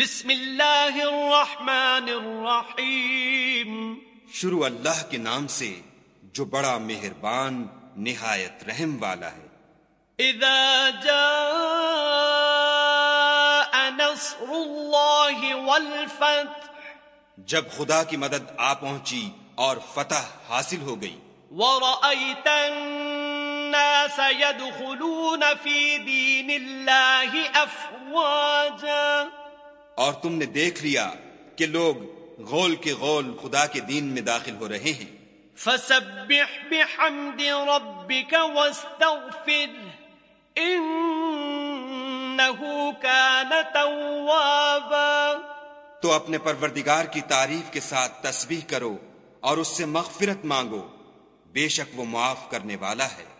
بسم اللہ الرحمن الرحیم شروع اللہ کے نام سے جو بڑا مہربان نہایت رحم والا ہے۔ اذا جاء نصر اللہ والفتح جب خدا کی مدد آ پہنچی اور فتح حاصل ہو گئی۔ ورأيت الناس يدخلون في دين الله أفواجا اور تم نے دیکھ لیا کہ لوگ غول کے غول خدا کے دین میں داخل ہو رہے ہیں۔ فسبح بحمد ربك واستغفر إنه كان توابا۔ تو اپنے پروردگار کی تعریف کے ساتھ تسبیح کرو اور اس سے مغفرت مانگو۔ بے شک وہ معاف کرنے والا ہے۔